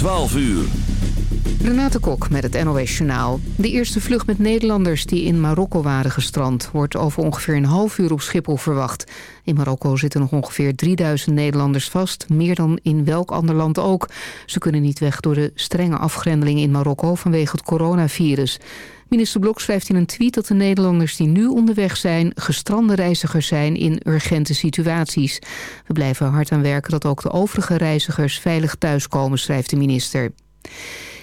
12 uur. Renate Kok met het NOS Journaal. De eerste vlucht met Nederlanders die in Marokko waren gestrand... wordt over ongeveer een half uur op Schiphol verwacht. In Marokko zitten nog ongeveer 3000 Nederlanders vast. Meer dan in welk ander land ook. Ze kunnen niet weg door de strenge afgrendeling in Marokko... vanwege het coronavirus. Minister Blok schrijft in een tweet dat de Nederlanders die nu onderweg zijn... gestrande reizigers zijn in urgente situaties. We blijven hard aan werken dat ook de overige reizigers veilig thuiskomen, schrijft de minister.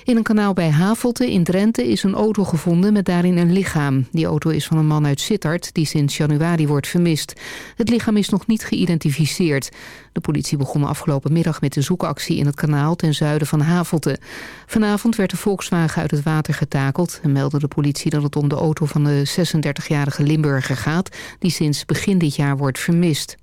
In een kanaal bij Havelte in Drenthe is een auto gevonden met daarin een lichaam. Die auto is van een man uit Sittard die sinds januari wordt vermist. Het lichaam is nog niet geïdentificeerd. De politie begon afgelopen middag met de zoekactie in het kanaal ten zuiden van Havelte. Vanavond werd de Volkswagen uit het water getakeld en meldde de politie dat het om de auto van de 36-jarige Limburger gaat die sinds begin dit jaar wordt vermist.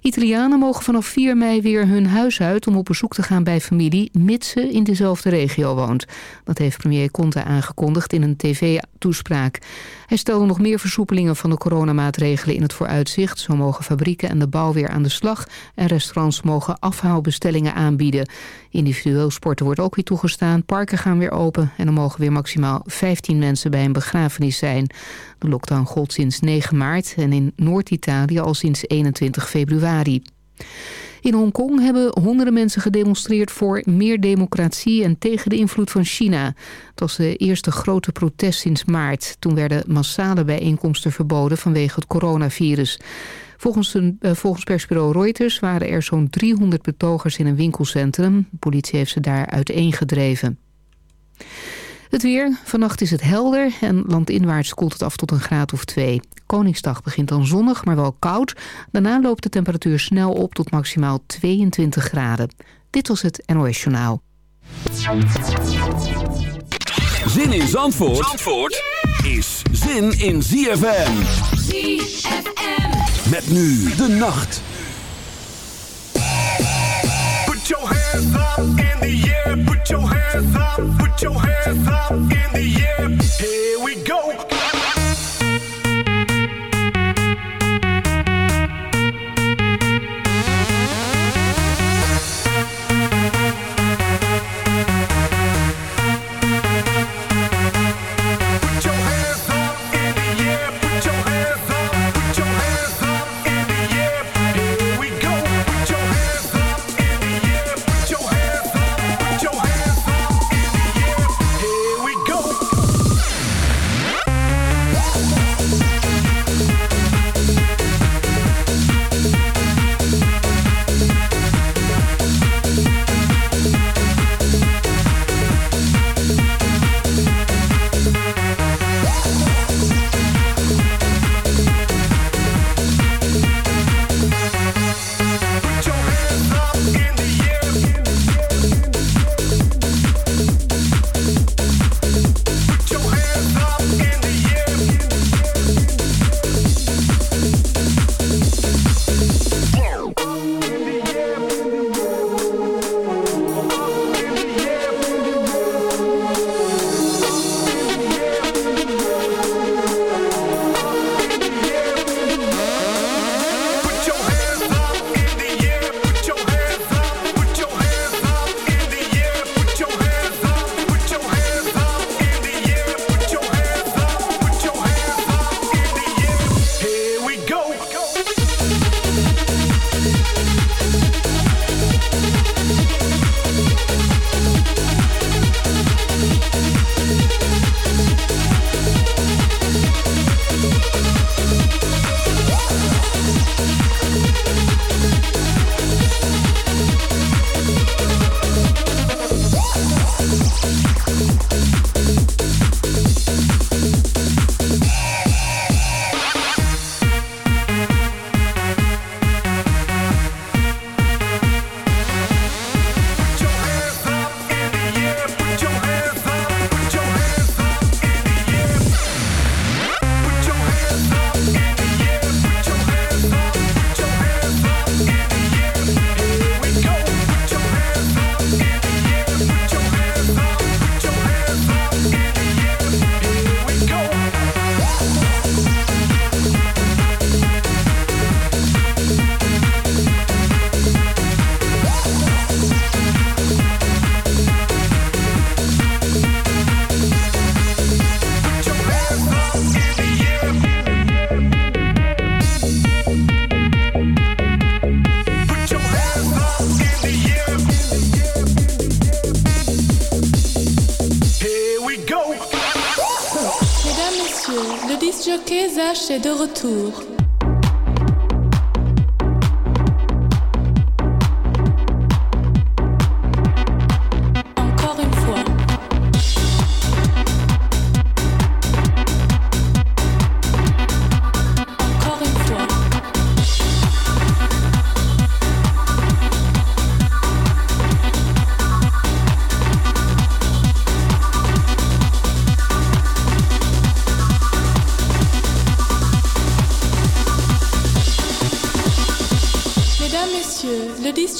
Italianen mogen vanaf 4 mei weer hun huis uit om op bezoek te gaan bij familie, mits ze in dezelfde regio woont. Dat heeft premier Conte aangekondigd in een tv-toespraak. Hij stelde nog meer versoepelingen van de coronamaatregelen in het vooruitzicht. Zo mogen fabrieken en de bouw weer aan de slag en restaurants mogen afhaalbestellingen aanbieden. Individueel sporten wordt ook weer toegestaan, parken gaan weer open en er mogen weer maximaal 15 mensen bij een begrafenis zijn. De lockdown gold sinds 9 maart en in Noord-Italië al sinds 21 februari. In Hongkong hebben honderden mensen gedemonstreerd voor meer democratie en tegen de invloed van China. Het was de eerste grote protest sinds maart. Toen werden massale bijeenkomsten verboden vanwege het coronavirus. Volgens, een, eh, volgens persbureau Reuters waren er zo'n 300 betogers in een winkelcentrum. De politie heeft ze daar uiteengedreven. Het weer. Vannacht is het helder en landinwaarts koelt het af tot een graad of twee. Koningsdag begint dan zonnig, maar wel koud. Daarna loopt de temperatuur snel op tot maximaal 22 graden. Dit was het NOS Journaal. Zin in Zandvoort, Zandvoort is zin in ZFM. ZFM. Met nu de nacht. Put your Put your hands up in the air. Here we go. Est de retour.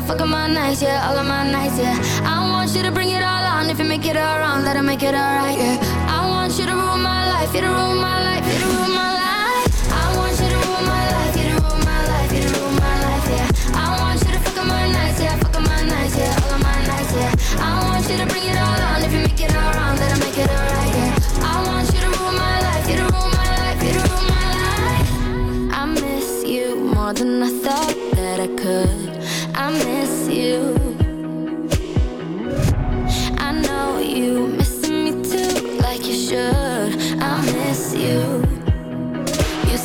Yeah, fuck my nights, yeah, all of my nights, yeah. I want you to bring it all on, if you make it all wrong, let it make it alright, yeah. I want you to rule my life, you to rule my life, you to rule my life. I want you to rule my life, you to rule my life, you to rule my life, yeah. I want you to fuck my nights, yeah, fuck my nights, yeah, all of my nights, yeah. I want you to bring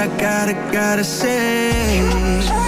I gotta, gotta say.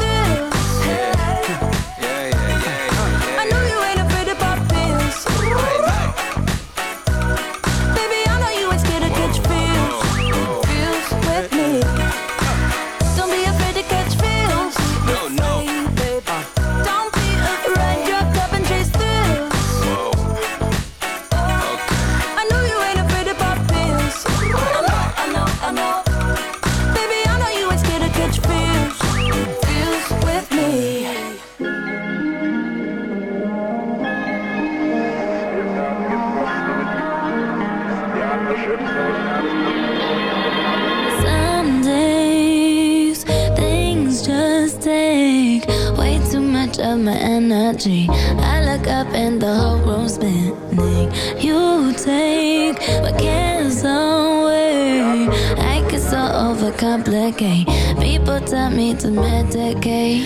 medicate. People tell me to medicate.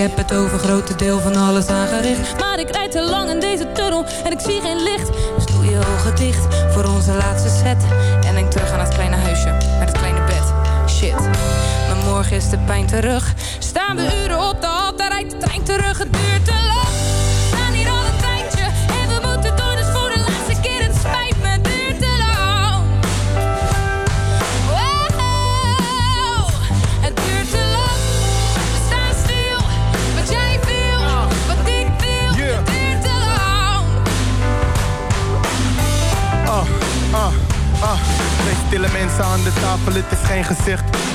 heb het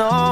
no.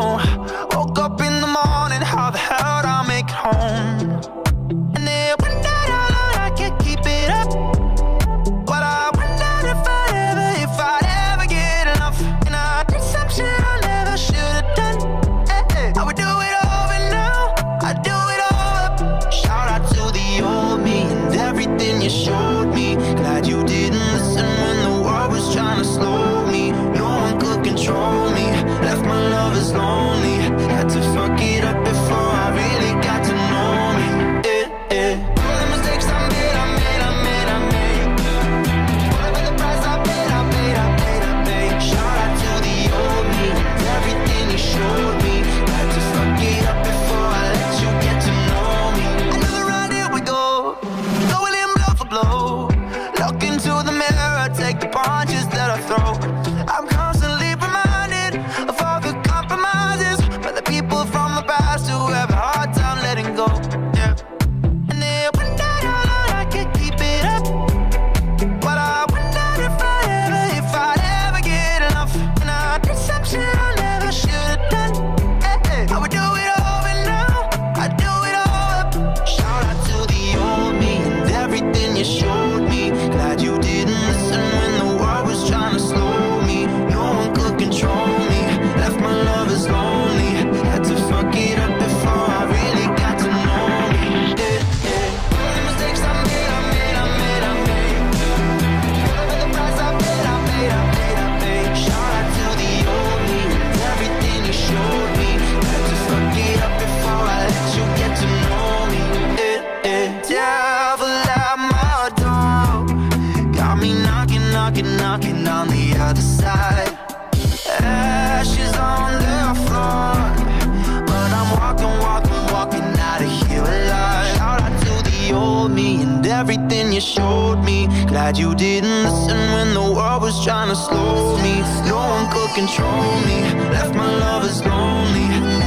Ashes on the floor, but I'm walking, walking, walking out of here alive. Shout out to the old me and everything you showed me. Glad you didn't listen when the world was trying to slow me. No one could control me. Left my lovers lonely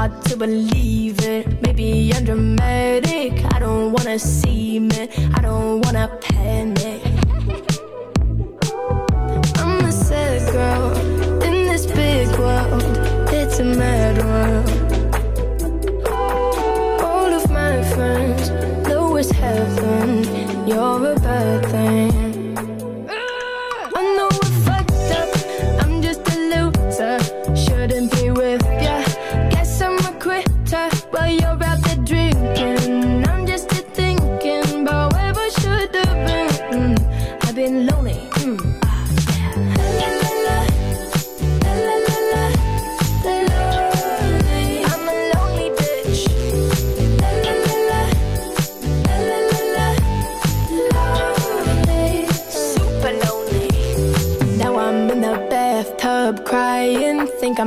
hard to believe it. Maybe I'm dramatic. I don't wanna see me. I don't wanna